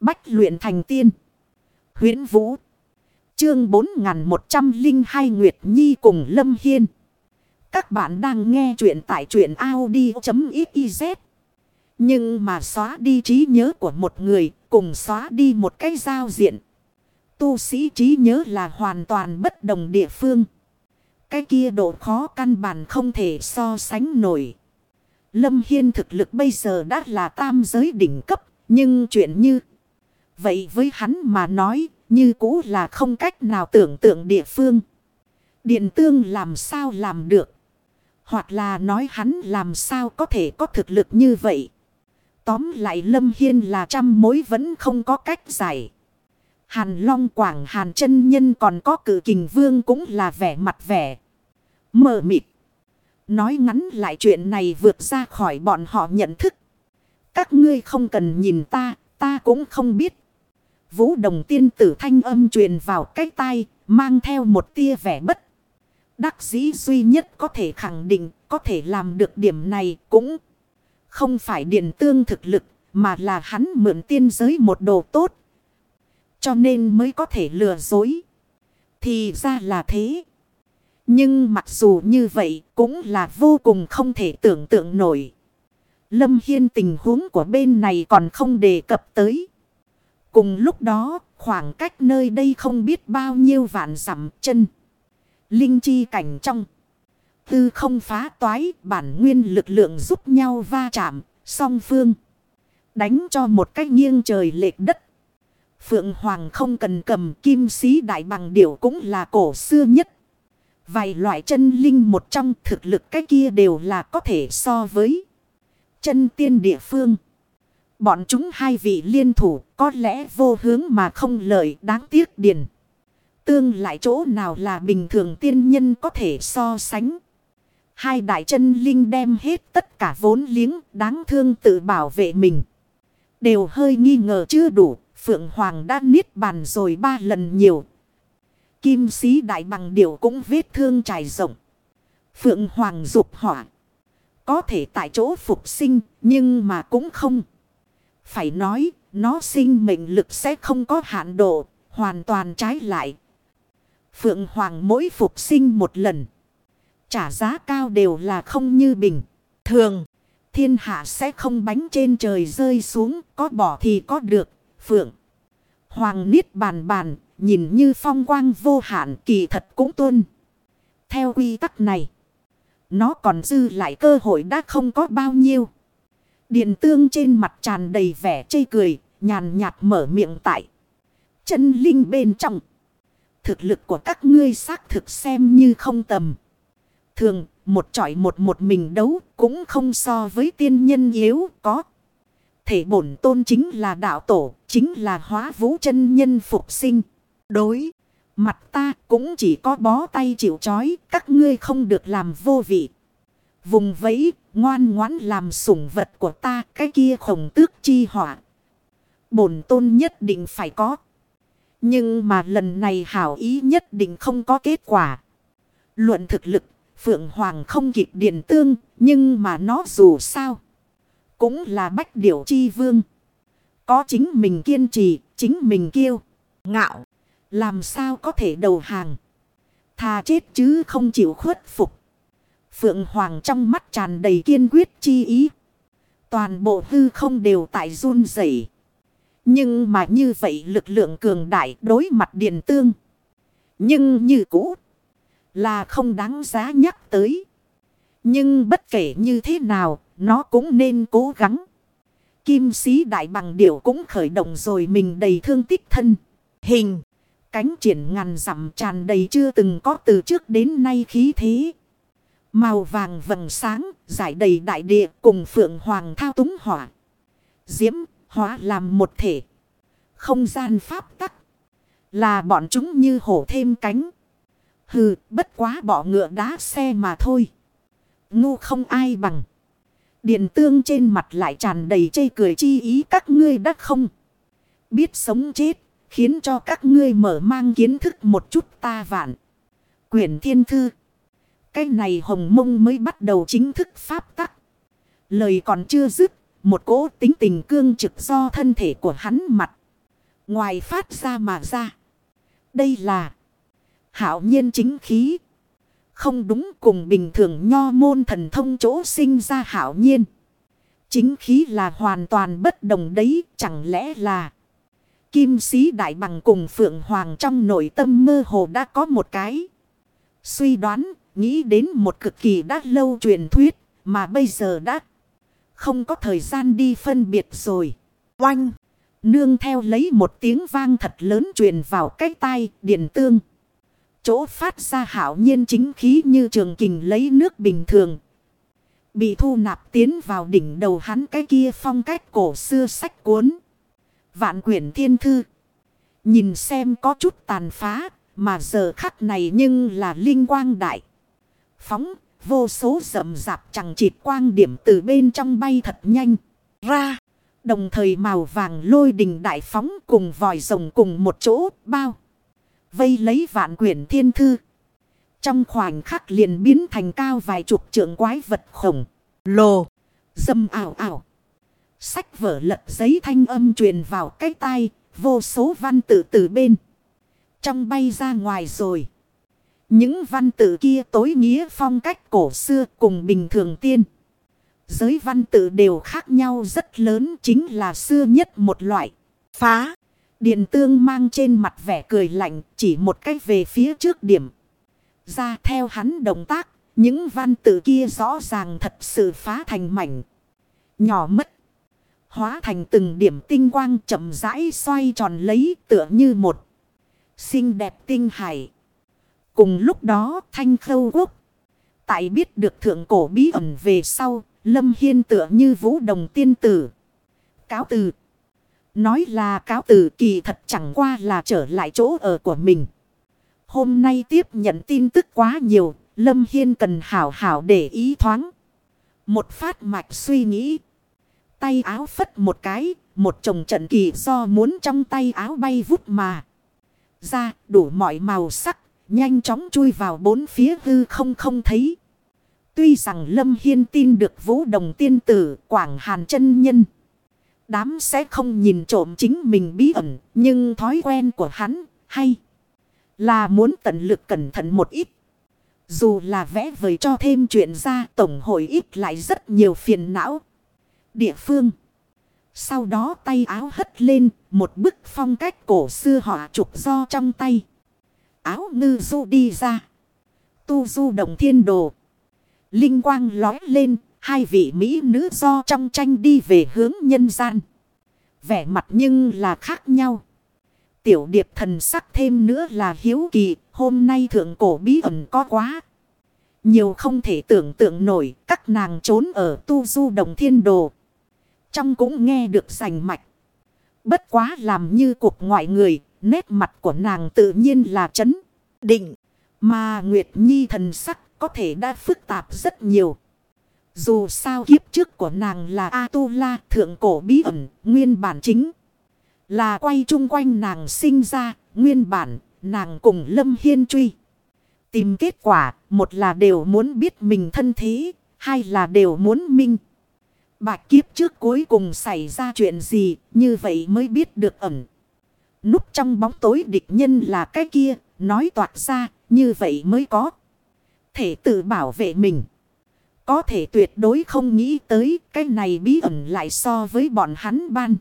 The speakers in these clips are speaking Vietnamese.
Bách luyện thành tiên. huyễn Vũ. Chương 4102 Nguyệt Nhi cùng Lâm Hiên. Các bạn đang nghe truyện tại truyện Audi.xyz. Nhưng mà xóa đi trí nhớ của một người, cùng xóa đi một cái giao diện. Tu sĩ trí nhớ là hoàn toàn bất đồng địa phương. Cái kia độ khó căn bản không thể so sánh nổi. Lâm Hiên thực lực bây giờ đã là tam giới đỉnh cấp. Nhưng chuyện như vậy với hắn mà nói như cũ là không cách nào tưởng tượng địa phương. Điện tương làm sao làm được. Hoặc là nói hắn làm sao có thể có thực lực như vậy. Tóm lại Lâm Hiên là trăm mối vẫn không có cách giải. Hàn Long Quảng Hàn chân Nhân còn có cử kình vương cũng là vẻ mặt vẻ. Mờ mịt. Nói ngắn lại chuyện này vượt ra khỏi bọn họ nhận thức. Các ngươi không cần nhìn ta, ta cũng không biết. Vũ đồng tiên tử thanh âm truyền vào cái tai, mang theo một tia vẻ bất. Đắc dĩ duy nhất có thể khẳng định, có thể làm được điểm này cũng không phải điện tương thực lực, mà là hắn mượn tiên giới một đồ tốt. Cho nên mới có thể lừa dối. Thì ra là thế. Nhưng mặc dù như vậy cũng là vô cùng không thể tưởng tượng nổi. Lâm Hiên tình huống của bên này còn không đề cập tới. Cùng lúc đó, khoảng cách nơi đây không biết bao nhiêu vạn dặm chân. Linh chi cảnh trong. Tư không phá toái, bản nguyên lực lượng giúp nhau va chạm, song phương. Đánh cho một cách nghiêng trời lệch đất. Phượng Hoàng không cần cầm kim sĩ đại bằng điểu cũng là cổ xưa nhất. Vài loại chân linh một trong thực lực cái kia đều là có thể so với chân tiên địa phương. Bọn chúng hai vị liên thủ có lẽ vô hướng mà không lợi, đáng tiếc điền. Tương lại chỗ nào là bình thường tiên nhân có thể so sánh. Hai đại chân linh đem hết tất cả vốn liếng đáng thương tự bảo vệ mình. Đều hơi nghi ngờ chưa đủ. Phượng Hoàng đã niết bàn rồi ba lần nhiều. Kim sĩ đại bằng điểu cũng vết thương trải rộng. Phượng Hoàng dục hỏa. Có thể tại chỗ phục sinh, nhưng mà cũng không. Phải nói, nó sinh mệnh lực sẽ không có hạn độ. Hoàn toàn trái lại. Phượng Hoàng mỗi phục sinh một lần. Trả giá cao đều là không như bình. Thường. Thiên hạ sẽ không bánh trên trời rơi xuống. Có bỏ thì có được. Phượng. Hoàng niết bàn bàn. Nhìn như phong quang vô hạn, kỳ thật cũng tuân. Theo quy tắc này. Nó còn dư lại cơ hội đã không có bao nhiêu điền tương trên mặt tràn đầy vẻ chây cười. Nhàn nhạt mở miệng tại. Chân linh bên trong. Thực lực của các ngươi xác thực xem như không tầm. Thường, một chọi một một mình đấu cũng không so với tiên nhân yếu có. Thể bổn tôn chính là đạo tổ, chính là hóa vũ chân nhân phục sinh. Đối, mặt ta cũng chỉ có bó tay chịu chói, các ngươi không được làm vô vị. Vùng vẫy, ngoan ngoãn làm sủng vật của ta, cái kia khổng tước chi họa. Bổn tôn nhất định phải có. Nhưng mà lần này hảo ý nhất định không có kết quả. Luận thực lực, Phượng Hoàng không kịp điện tương, nhưng mà nó dù sao. Cũng là bách điểu chi vương. Có chính mình kiên trì, chính mình kiêu, ngạo. Làm sao có thể đầu hàng. Thà chết chứ không chịu khuất phục. Phượng Hoàng trong mắt tràn đầy kiên quyết chi ý. Toàn bộ hư không đều tại run rẩy. Nhưng mà như vậy lực lượng cường đại đối mặt điện tương. Nhưng như cũ. Là không đáng giá nhắc tới. Nhưng bất kể như thế nào. Nó cũng nên cố gắng. Kim sĩ đại bằng điểu cũng khởi động rồi mình đầy thương tích thân. Hình. Cánh triển ngàn dặm tràn đầy chưa từng có từ trước đến nay khí thế. Màu vàng vầng sáng, giải đầy đại địa cùng phượng hoàng thao túng hỏa. Diễm, hóa làm một thể. Không gian pháp tắc. Là bọn chúng như hổ thêm cánh. Hừ, bất quá bỏ ngựa đá xe mà thôi. Ngu không ai bằng. Điện tương trên mặt lại tràn đầy chây cười chi ý các ngươi đắc không. Biết sống chết, khiến cho các ngươi mở mang kiến thức một chút ta vạn. Quyển thiên thư. Cái này hồng mông mới bắt đầu chính thức pháp tắc. Lời còn chưa dứt, một cỗ tính tình cương trực do thân thể của hắn mặt. Ngoài phát ra mà ra. Đây là hảo nhiên chính khí. Không đúng cùng bình thường nho môn thần thông chỗ sinh ra hảo nhiên. Chính khí là hoàn toàn bất đồng đấy, chẳng lẽ là kim sĩ đại bằng cùng phượng hoàng trong nội tâm mơ hồ đã có một cái. Suy đoán, nghĩ đến một cực kỳ đã lâu truyền thuyết, mà bây giờ đã không có thời gian đi phân biệt rồi. Oanh! Nương theo lấy một tiếng vang thật lớn truyền vào cái tai điện tương. Chỗ phát ra hảo nhiên chính khí như trường kình lấy nước bình thường. Bị thu nạp tiến vào đỉnh đầu hắn cái kia phong cách cổ xưa sách cuốn. Vạn quyển thiên thư. Nhìn xem có chút tàn phá. Mà giờ khắc này nhưng là linh quang đại. Phóng, vô số rậm rạp chẳng chịt quang điểm từ bên trong bay thật nhanh. Ra. Đồng thời màu vàng lôi đình đại phóng cùng vòi rồng cùng một chỗ bao. Vây lấy vạn quyển thiên thư. Trong khoảnh khắc liền biến thành cao vài chục trượng quái vật khổng. Lồ. Dâm ảo ảo. Sách vở lật giấy thanh âm truyền vào cái tai. Vô số văn tự từ bên. Trong bay ra ngoài rồi. Những văn tự kia tối nghĩa phong cách cổ xưa cùng bình thường tiên. Giới văn tự đều khác nhau rất lớn chính là xưa nhất một loại. Phá. Điện tương mang trên mặt vẻ cười lạnh chỉ một cách về phía trước điểm. Ra theo hắn động tác, những văn tự kia rõ ràng thật sự phá thành mảnh. Nhỏ mất. Hóa thành từng điểm tinh quang chậm rãi xoay tròn lấy tựa như một. Xinh đẹp tinh hải. Cùng lúc đó thanh khâu quốc. Tại biết được thượng cổ bí ẩn về sau, Lâm Hiên tựa như vũ đồng tiên tử. Cáo từ. Nói là cáo từ kỳ thật chẳng qua là trở lại chỗ ở của mình. Hôm nay tiếp nhận tin tức quá nhiều, Lâm Hiên cần hảo hảo để ý thoáng. Một phát mạch suy nghĩ. Tay áo phất một cái, một chồng trận kỳ do muốn trong tay áo bay vút mà. Ra đủ mọi màu sắc, nhanh chóng chui vào bốn phía hư không không thấy. Tuy rằng Lâm Hiên tin được vũ đồng tiên tử, Quảng Hàn chân nhân. Đám sẽ không nhìn trộm chính mình bí ẩn. Nhưng thói quen của hắn hay là muốn tận lực cẩn thận một ít. Dù là vẽ vời cho thêm chuyện ra, tổng hội ít lại rất nhiều phiền não. Địa phương. Sau đó tay áo hất lên, một bức phong cách cổ xưa họa trục do trong tay. Áo ngư du đi ra. Tu du động thiên đồ. Linh quang lói lên, hai vị mỹ nữ do trong tranh đi về hướng nhân gian. Vẻ mặt nhưng là khác nhau. Tiểu điệp thần sắc thêm nữa là hiếu kỳ, hôm nay thượng cổ bí ẩn có quá. Nhiều không thể tưởng tượng nổi, các nàng trốn ở tu du đồng thiên đồ. Trong cũng nghe được sành mạch. Bất quá làm như cuộc ngoại người, nét mặt của nàng tự nhiên là chấn, định. Mà Nguyệt Nhi thần sắc có thể đã phức tạp rất nhiều. Dù sao kiếp trước của nàng là A-tu-la thượng cổ bí ẩn, nguyên bản chính. Là quay chung quanh nàng sinh ra, nguyên bản, nàng cùng Lâm Hiên truy. Tìm kết quả, một là đều muốn biết mình thân thế, hai là đều muốn minh. Bạch kiếp trước cuối cùng xảy ra chuyện gì, như vậy mới biết được ẩn. Núp trong bóng tối địch nhân là cái kia, nói toạc ra, như vậy mới có thể tự bảo vệ mình. Có thể tuyệt đối không nghĩ tới cái này bí ẩn lại so với bọn hắn ban.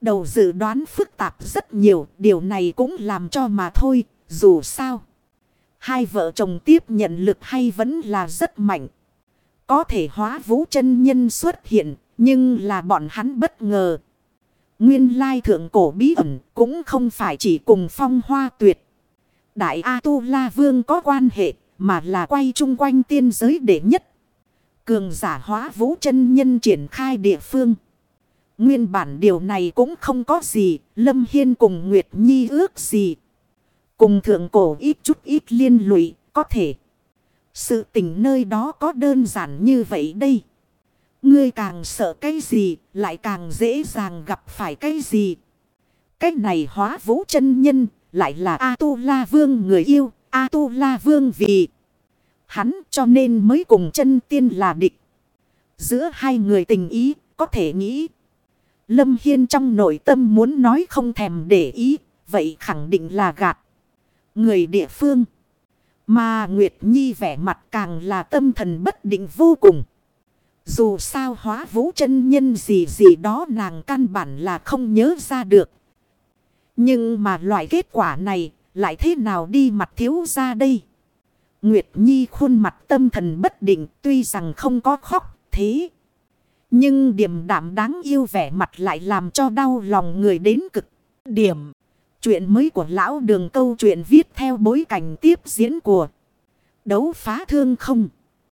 Đầu dự đoán phức tạp rất nhiều, điều này cũng làm cho mà thôi, dù sao. Hai vợ chồng tiếp nhận lực hay vẫn là rất mạnh. Có thể hóa vũ chân nhân xuất hiện, nhưng là bọn hắn bất ngờ. Nguyên lai thượng cổ bí ẩn cũng không phải chỉ cùng phong hoa tuyệt. Đại A-tu-la vương có quan hệ mà là quay chung quanh tiên giới đệ nhất. Cường giả hóa vũ chân nhân triển khai địa phương. Nguyên bản điều này cũng không có gì. Lâm Hiên cùng Nguyệt Nhi ước gì. Cùng thượng cổ ít chút ít liên lụy. Có thể. Sự tình nơi đó có đơn giản như vậy đây. Ngươi càng sợ cái gì. Lại càng dễ dàng gặp phải cái gì. Cái này hóa vũ chân nhân. Lại là A-tu-la vương người yêu. A-tu-la vương vì hắn cho nên mới cùng chân tiên là địch. Giữa hai người tình ý, có thể nghĩ, Lâm Hiên trong nội tâm muốn nói không thèm để ý. Vậy khẳng định là gạt. Người địa phương. Mà Nguyệt Nhi vẻ mặt càng là tâm thần bất định vô cùng. Dù sao hóa vũ chân nhân gì gì đó nàng căn bản là không nhớ ra được. Nhưng mà loại kết quả này lại thế nào đi mặt thiếu ra đây? Nguyệt Nhi khuôn mặt tâm thần bất định, tuy rằng không có khóc, thế. Nhưng điểm đảm đáng yêu vẻ mặt lại làm cho đau lòng người đến cực điểm. Chuyện mới của lão đường câu chuyện viết theo bối cảnh tiếp diễn của đấu phá thương không.